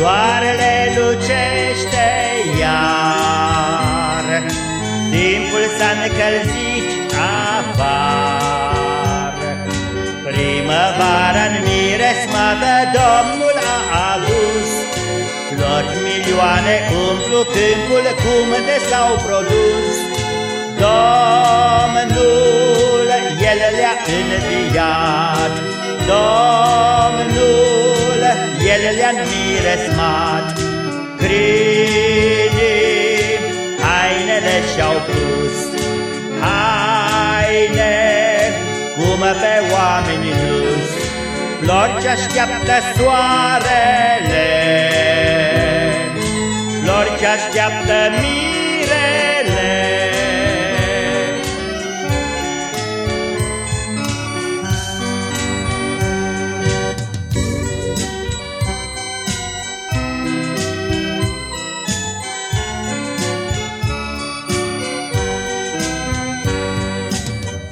Soarele lucește iar. Timpul s-a încălzit afară. Primăvara-n miresmadă Domnul a alus. Flori milioane umplu câmpul Cum de s-au produs. Domnul, el le-a înviat. Domnul el le-a miresmat, Crinii, hainele și-au pus, Haine, cum pe oameni dus, Flori ce așteaptă soarele, Flori ce așteaptă mirele.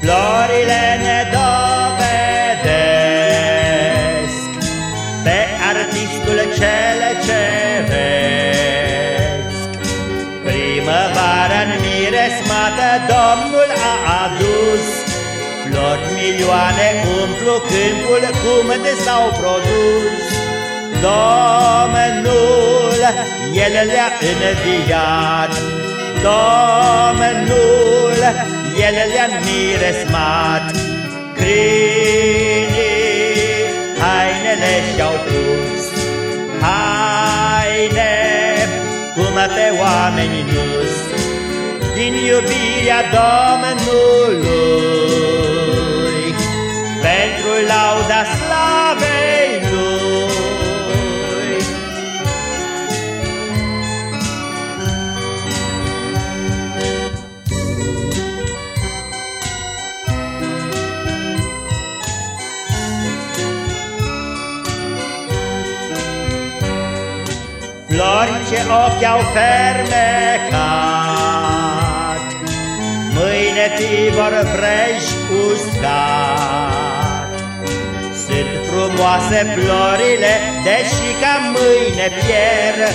Florile ne dovedesc Pe artistul cel ceresc Primăvara-n miresmată Domnul a adus Flori milioane umplu câmpul Cum de s-au produs. Domnul, El le-a înviat. Domnul, El le-a miresmat Crinii, hainele și-au pus Haine, cum pe oameni dus. Din iubirea Domnului Flori ce ochi au fermecat, Mâine ti vor vreji uscat. Sunt frumoase florile, deși ca mâine pierd,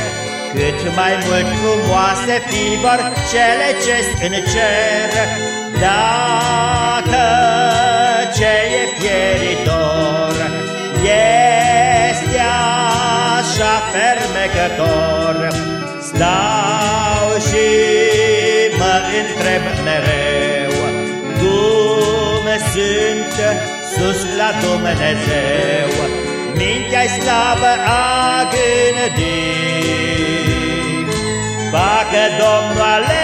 Cât mai mult frumoase fi vor cele ce în cer, Dacă fermecător. Stau și mă întreb mereu Cum sunt sus la Dumnezeu. Mintea-i slabă a gândi Facă Domnul ale